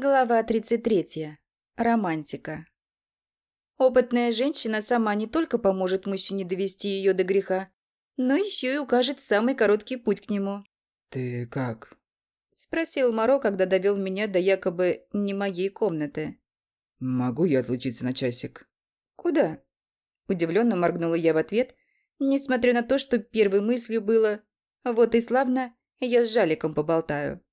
Глава 33. Романтика. Опытная женщина сама не только поможет мужчине довести ее до греха, но еще и укажет самый короткий путь к нему. «Ты как?» – спросил Моро, когда довел меня до якобы не моей комнаты. «Могу я отлучиться на часик?» «Куда?» – удивленно моргнула я в ответ, несмотря на то, что первой мыслью было «Вот и славно, я с Жаликом поболтаю».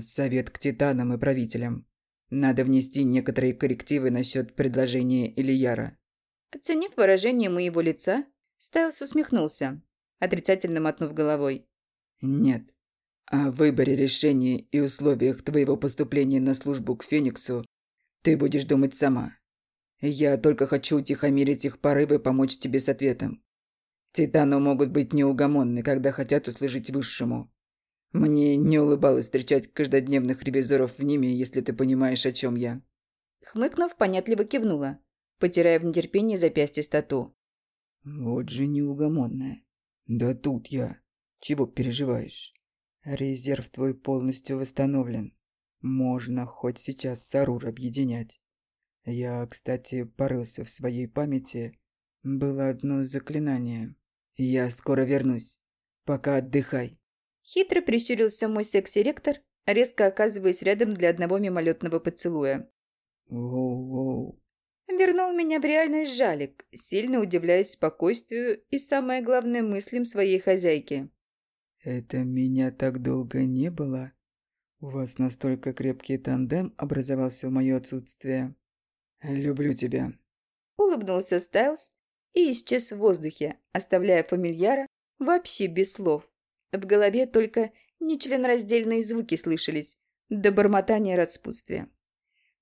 Совет к титанам и правителям. Надо внести некоторые коррективы насчет предложения Ильяра. Оценив выражение моего лица, Стайлс усмехнулся, отрицательно мотнув головой. Нет. О выборе решения и условиях твоего поступления на службу к Фениксу ты будешь думать сама. Я только хочу утихомирить их порывы помочь тебе с ответом. Титаны могут быть неугомонны, когда хотят услужить высшему. Мне не улыбалось встречать каждодневных ревизоров в Ниме, если ты понимаешь, о чем я. Хмыкнув, понятливо кивнула, потирая в нетерпении запястье стату. Вот же неугомонная. Да тут я. Чего переживаешь? Резерв твой полностью восстановлен. Можно хоть сейчас Сарур объединять. Я, кстати, порылся в своей памяти. Было одно заклинание. Я скоро вернусь. Пока отдыхай. Хитро прищурился мой секси-ректор, резко оказываясь рядом для одного мимолетного поцелуя. Воу-воу. Вернул меня в реальность Жалик, сильно удивляясь спокойствию и, самое главное, мыслям своей хозяйки. «Это меня так долго не было? У вас настолько крепкий тандем образовался в моё отсутствие. Люблю тебя». Улыбнулся Стайлз и исчез в воздухе, оставляя фамильяра вообще без слов. В голове только нечленораздельные звуки слышались, до бормотания распутствия.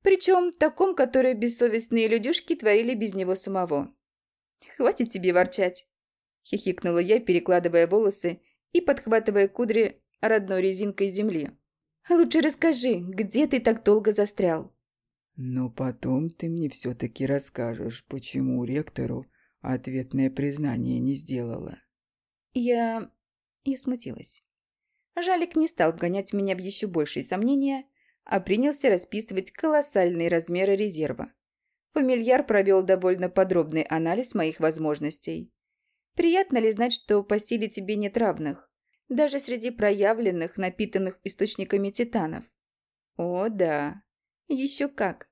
Причем таком, которое бессовестные людюшки творили без него самого. «Хватит тебе ворчать!» – хихикнула я, перекладывая волосы и подхватывая кудри родной резинкой земли. «Лучше расскажи, где ты так долго застрял?» «Но потом ты мне все-таки расскажешь, почему ректору ответное признание не сделала». «Я и смутилась. Жалик не стал вгонять меня в еще большие сомнения, а принялся расписывать колоссальные размеры резерва. Фамильяр провел довольно подробный анализ моих возможностей. Приятно ли знать, что по силе тебе нет равных, даже среди проявленных, напитанных источниками титанов? О, да. Еще как.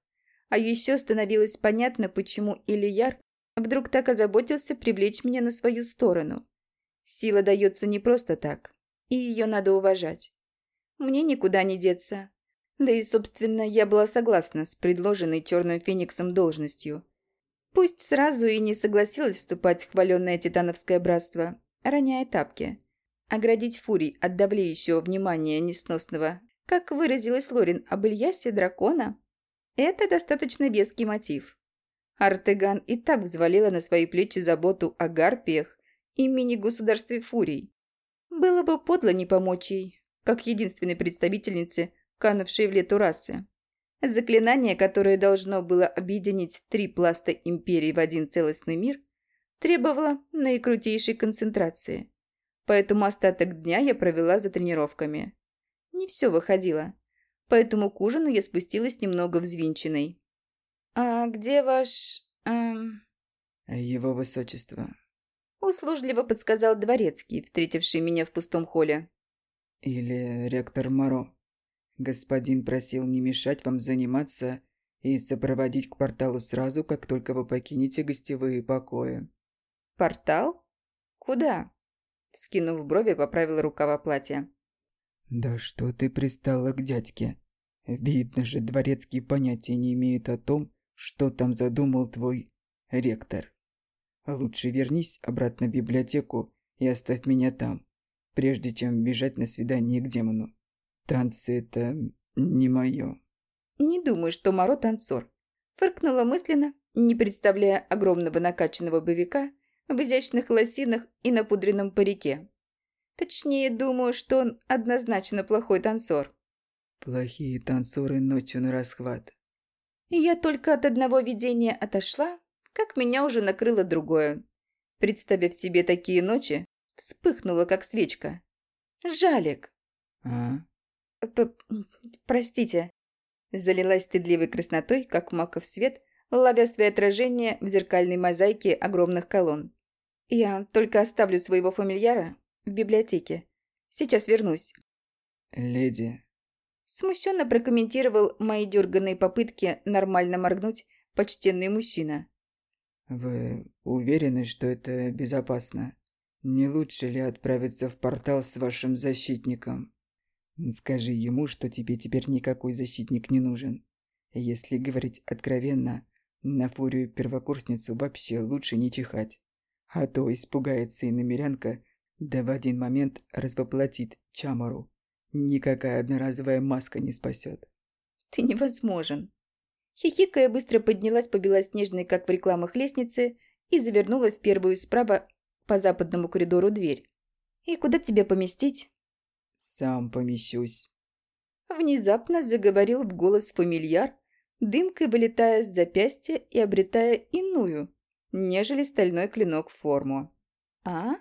А еще становилось понятно, почему Ильяр вдруг так озаботился привлечь меня на свою сторону. Сила дается не просто так, и ее надо уважать. Мне никуда не деться. Да и, собственно, я была согласна с предложенной Черным Фениксом должностью. Пусть сразу и не согласилась вступать в хваленное Титановское братство, роняя тапки. Оградить Фурий от давлеющего внимания несносного, как выразилась Лорин об Ильясе дракона, это достаточно веский мотив. Артеган и так взвалила на свои плечи заботу о гарпиях и мини-государстве Фурий. Было бы подло не помочь ей, как единственной представительнице, канувшей в лету расы. Заклинание, которое должно было объединить три пласта Империи в один целостный мир, требовало наикрутейшей концентрации. Поэтому остаток дня я провела за тренировками. Не все выходило, поэтому к ужину я спустилась немного взвинченной. «А где ваш... Эм...» «Его высочество», Услужливо подсказал дворецкий, встретивший меня в пустом холле. «Или ректор Моро. Господин просил не мешать вам заниматься и сопроводить к порталу сразу, как только вы покинете гостевые покои». «Портал? Куда?» Скинув брови, поправил рукава платья. «Да что ты пристала к дядьке? Видно же, дворецкий понятия не имеет о том, что там задумал твой ректор». Лучше вернись обратно в библиотеку и оставь меня там, прежде чем бежать на свидание к демону. Танцы – это не мое. Не думаю, что Моро танцор. Фыркнула мысленно, не представляя огромного накачанного боевика в изящных лосинах и напудренном парике. Точнее, думаю, что он однозначно плохой танцор. Плохие танцоры ночью на расхват. И я только от одного видения отошла, как меня уже накрыло другое. Представив себе такие ночи, вспыхнула, как свечка. «Жалик!» «А?» П «Простите». Залилась стыдливой краснотой, как маков свет, ловя свои отражения в зеркальной мозаике огромных колонн. «Я только оставлю своего фамильяра в библиотеке. Сейчас вернусь». «Леди...» Смущенно прокомментировал мои дерганные попытки нормально моргнуть почтенный мужчина. «Вы уверены, что это безопасно? Не лучше ли отправиться в портал с вашим защитником? Скажи ему, что тебе теперь никакой защитник не нужен. Если говорить откровенно, на фурию первокурсницу вообще лучше не чихать. А то испугается и намерянка, да в один момент развоплотит Чамару. Никакая одноразовая маска не спасет. Ты невозможен. Хихикая быстро поднялась по белоснежной, как в рекламах, лестнице и завернула в первую справа по западному коридору дверь. И куда тебя поместить? Сам помещусь. Внезапно заговорил в голос фамильяр, дымкой вылетая с запястья и обретая иную, нежели стальной клинок в форму. А?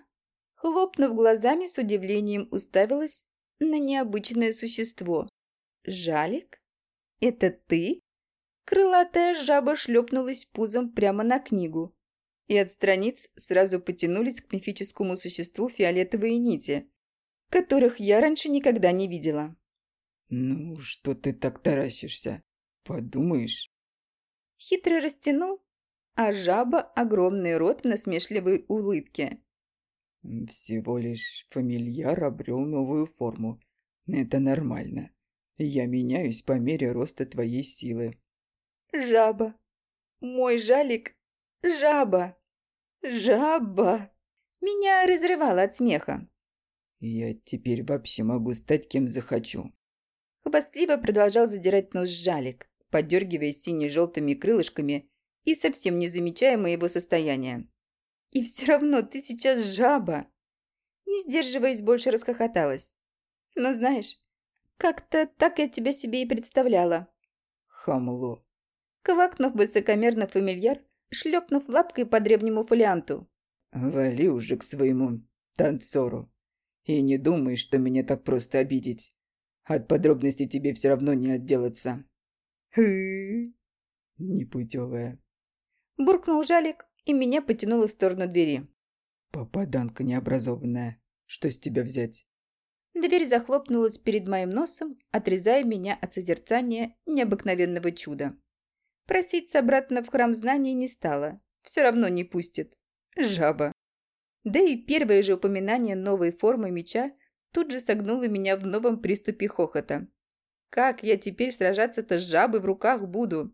Хлопнув глазами, с удивлением уставилась на необычное существо. «Жалик? Это ты?» Крылатая жаба шлепнулась пузом прямо на книгу, и от страниц сразу потянулись к мифическому существу фиолетовые нити, которых я раньше никогда не видела. «Ну, что ты так таращишься? Подумаешь?» Хитро растянул, а жаба – огромный рот в насмешливой улыбке. Всего лишь фамильяр обрел новую форму. Это нормально. Я меняюсь по мере роста твоей силы. Жаба. Мой жалик. Жаба. Жаба. Меня разрывало от смеха. Я теперь вообще могу стать кем захочу. Хвастливо продолжал задирать нос жалик, подергивая сине-желтыми крылышками и совсем не замечая моего состояния. И все равно ты сейчас жаба. Не сдерживаясь, больше расхохоталась. Но знаешь, как-то так я тебя себе и представляла. Хамло. Квакнув высокомерно фамильяр, шлепнув лапкой по древнему фолианту. Вали уже к своему танцору. И не думай, что меня так просто обидеть. От подробностей тебе все равно не отделаться. Непутевая. Буркнул жалик, и меня потянуло в сторону двери. «Попаданка необразованная. Что с тебя взять?» Дверь захлопнулась перед моим носом, отрезая меня от созерцания необыкновенного чуда. Проситься обратно в храм знаний не стала. Все равно не пустит. Жаба. Да и первое же упоминание новой формы меча тут же согнуло меня в новом приступе хохота. Как я теперь сражаться-то с жабой в руках буду?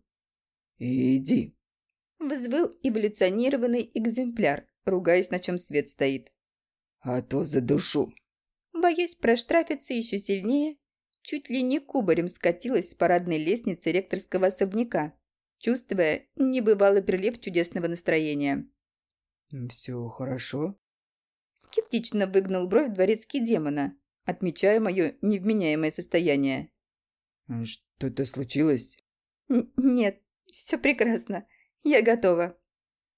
«Иди», Взвыл эволюционированный экземпляр, ругаясь, на чем свет стоит. «А то за душу!» Боясь проштрафиться еще сильнее, чуть ли не кубарем скатилась с парадной лестницы ректорского особняка, чувствуя небывалый прилив чудесного настроения. «Все хорошо?» Скептично выгнал бровь дворецкий демона, отмечая мое невменяемое состояние. «Что-то случилось?» Н «Нет, все прекрасно. Я готова.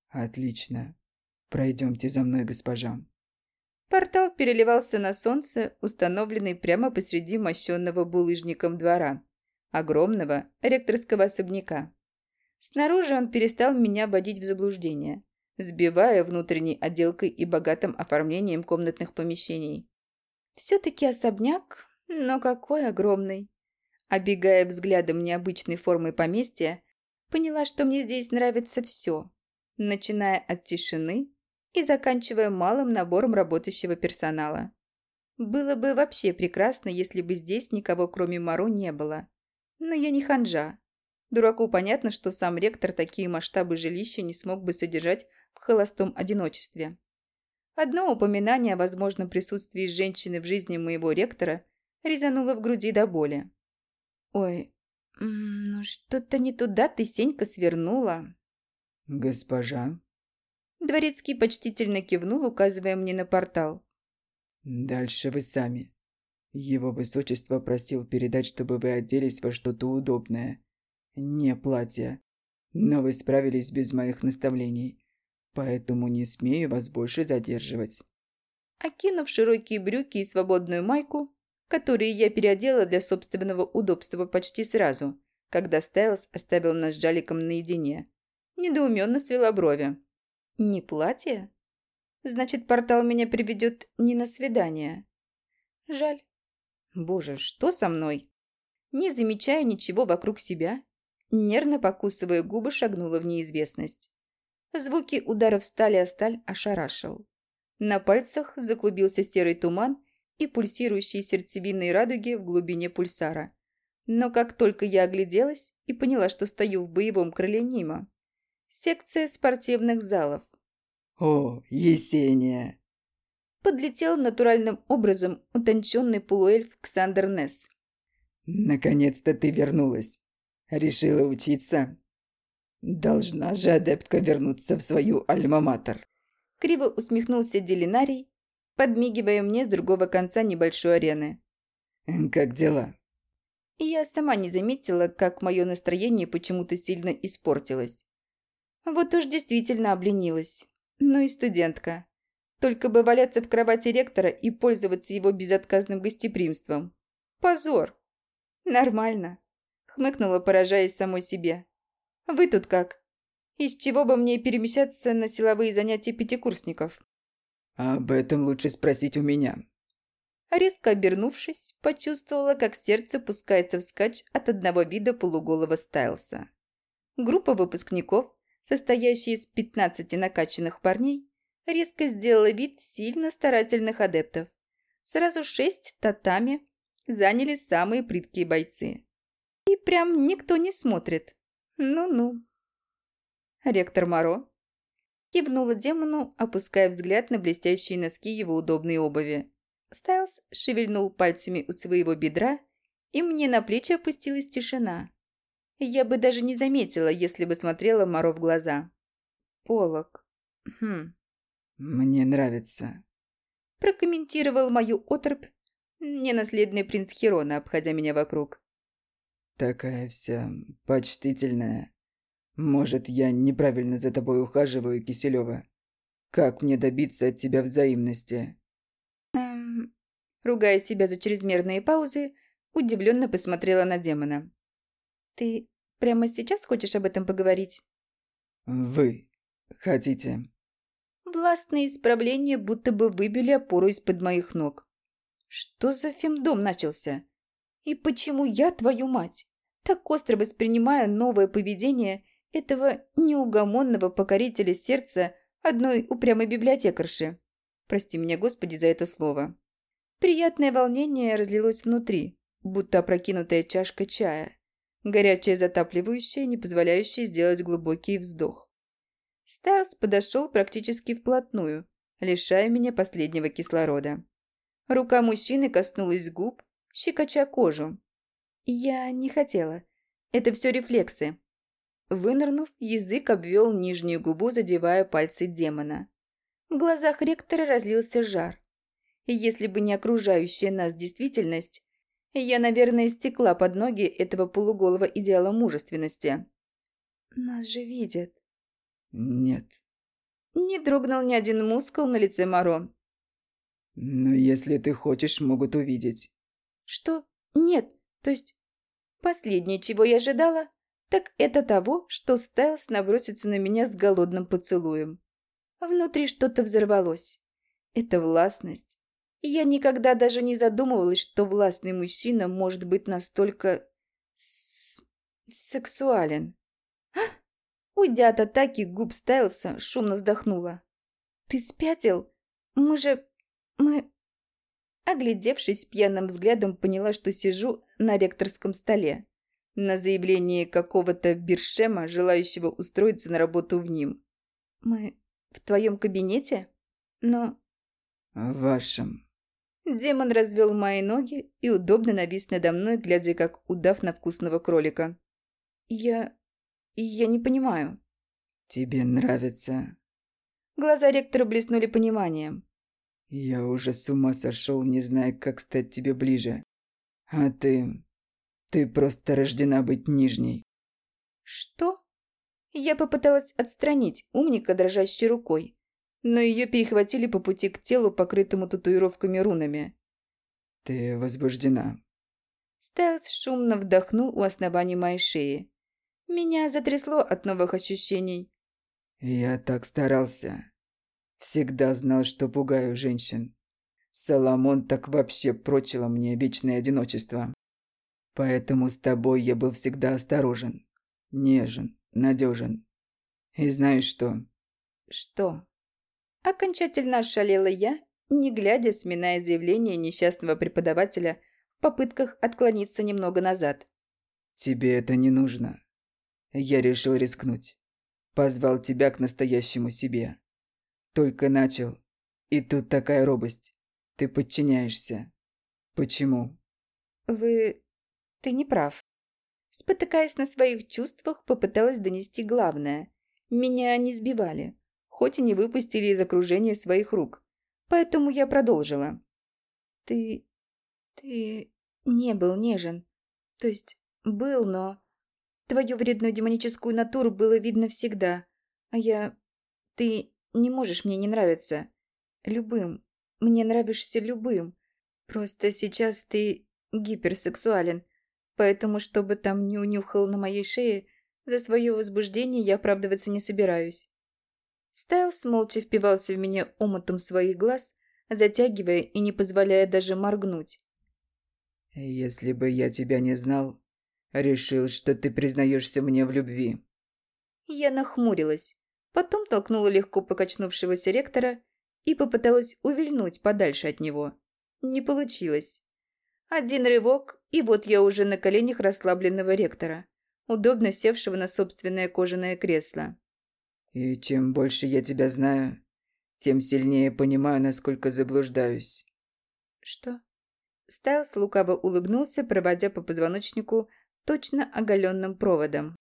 Отлично. Пройдемте за мной, госпожа. Портал переливался на солнце, установленный прямо посреди мощенного булыжником двора, огромного ректорского особняка. Снаружи он перестал меня вводить в заблуждение, сбивая внутренней отделкой и богатым оформлением комнатных помещений. Все-таки особняк, но какой огромный. Обегая взглядом необычной формы поместья, Поняла, что мне здесь нравится все, начиная от тишины и заканчивая малым набором работающего персонала. Было бы вообще прекрасно, если бы здесь никого кроме Маро не было. Но я не ханжа. Дураку понятно, что сам ректор такие масштабы жилища не смог бы содержать в холостом одиночестве. Одно упоминание о возможном присутствии женщины в жизни моего ректора резануло в груди до боли. Ой, «Ну, что-то не туда ты, Сенька, свернула». «Госпожа?» Дворецкий почтительно кивнул, указывая мне на портал. «Дальше вы сами. Его высочество просил передать, чтобы вы оделись во что-то удобное. Не платье. Но вы справились без моих наставлений, поэтому не смею вас больше задерживать». Окинув широкие брюки и свободную майку, которые я переодела для собственного удобства почти сразу, когда Стайлс оставил нас с Жаликом наедине. Недоуменно свела брови. «Не платье? Значит, портал меня приведет не на свидание. Жаль. Боже, что со мной? Не замечая ничего вокруг себя, нервно покусывая губы, шагнула в неизвестность. Звуки ударов стали о сталь ошарашил. На пальцах заклубился серый туман и пульсирующие сердцевинные радуги в глубине пульсара. Но как только я огляделась и поняла, что стою в боевом крыле Нима. Секция спортивных залов. «О, Есения!» Подлетел натуральным образом утонченный полуэльф Ксандер Несс. «Наконец-то ты вернулась. Решила учиться?» «Должна же адептка вернуться в свою альма-матер». Криво усмехнулся Делинарий, подмигивая мне с другого конца небольшой арены. «Как дела?» Я сама не заметила, как мое настроение почему-то сильно испортилось. Вот уж действительно обленилась. Ну и студентка. Только бы валяться в кровати ректора и пользоваться его безотказным гостеприимством. Позор. Нормально. Хмыкнула, поражаясь самой себе. Вы тут как? Из чего бы мне перемещаться на силовые занятия пятикурсников? Об этом лучше спросить у меня. Резко обернувшись, почувствовала, как сердце пускается вскачь от одного вида полуголого Стайлса. Группа выпускников, состоящая из 15 накачанных парней, резко сделала вид сильно старательных адептов. Сразу шесть татами заняли самые прыткие бойцы. И прям никто не смотрит. Ну-ну. Ректор Моро кивнула демону, опуская взгляд на блестящие носки его удобной обуви. Стайлз шевельнул пальцами у своего бедра, и мне на плечи опустилась тишина. Я бы даже не заметила, если бы смотрела Моро в глаза. Полок. Хм. «Мне нравится», – прокомментировал мою оторпь ненаследный принц Хирона, обходя меня вокруг. «Такая вся почтительная. Может, я неправильно за тобой ухаживаю, Киселева? Как мне добиться от тебя взаимности?» Эм... Ругая себя за чрезмерные паузы, удивленно посмотрела на демона. «Ты прямо сейчас хочешь об этом поговорить?» «Вы хотите?» Властные исправления будто бы выбили опору из-под моих ног. Что за фемдом начался? И почему я, твою мать, так остро воспринимаю новое поведение этого неугомонного покорителя сердца одной упрямой библиотекарши? Прости меня, Господи, за это слово. Приятное волнение разлилось внутри, будто опрокинутая чашка чая. Горячее затапливающее, не позволяющее сделать глубокий вздох. Стайлс подошел практически вплотную, лишая меня последнего кислорода. Рука мужчины коснулась губ, щекоча кожу. Я не хотела. Это все рефлексы. Вынырнув, язык обвел нижнюю губу, задевая пальцы демона. В глазах ректора разлился жар. Если бы не окружающая нас действительность, я, наверное, стекла под ноги этого полуголого идеала мужественности. Нас же видят. «Нет». Не дрогнул ни один мускул на лице Моро. «Но если ты хочешь, могут увидеть». «Что? Нет. То есть...» Последнее, чего я ожидала, так это того, что Стайлс набросится на меня с голодным поцелуем. Внутри что-то взорвалось. Это властность. И я никогда даже не задумывалась, что властный мужчина может быть настолько... С... сексуален. Уйдя от атаки губ Стайлса, шумно вздохнула. «Ты спятил? Мы же... мы...» Оглядевшись пьяным взглядом, поняла, что сижу на ректорском столе. На заявление какого-то Биршема, желающего устроиться на работу в ним. «Мы в твоем кабинете? Но...» «В вашем...» Демон развел мои ноги и удобно навис надо мной, глядя как удав на вкусного кролика. «Я... Я не понимаю. Тебе нравится? Глаза ректора блеснули пониманием. Я уже с ума сошел, не зная, как стать тебе ближе. А ты... Ты просто рождена быть нижней. Что? Я попыталась отстранить умника дрожащей рукой, но ее перехватили по пути к телу, покрытому татуировками рунами. Ты возбуждена. Стайлс шумно вдохнул у основания моей шеи. Меня затрясло от новых ощущений. «Я так старался. Всегда знал, что пугаю женщин. Соломон так вообще прочило мне вечное одиночество. Поэтому с тобой я был всегда осторожен, нежен, надежен. И знаешь что?» «Что?» Окончательно ошалела я, не глядя, сминая заявление несчастного преподавателя в попытках отклониться немного назад. «Тебе это не нужно. Я решил рискнуть. Позвал тебя к настоящему себе. Только начал. И тут такая робость. Ты подчиняешься. Почему? Вы... Ты не прав. Спотыкаясь на своих чувствах, попыталась донести главное. Меня не сбивали, хоть и не выпустили из окружения своих рук. Поэтому я продолжила. Ты... Ты не был нежен. То есть был, но... Твою вредную демоническую натуру было видно всегда. А я... Ты не можешь мне не нравиться. Любым. Мне нравишься любым. Просто сейчас ты гиперсексуален. Поэтому, чтобы там не унюхал на моей шее, за свое возбуждение я оправдываться не собираюсь. Стайлс молча впивался в меня омутом своих глаз, затягивая и не позволяя даже моргнуть. «Если бы я тебя не знал, Решил, что ты признаешься мне в любви». Я нахмурилась, потом толкнула легко покачнувшегося ректора и попыталась увильнуть подальше от него. Не получилось. Один рывок, и вот я уже на коленях расслабленного ректора, удобно севшего на собственное кожаное кресло. «И чем больше я тебя знаю, тем сильнее понимаю, насколько заблуждаюсь». «Что?» Стайлс лукаво улыбнулся, проводя по позвоночнику точно оголенным проводом.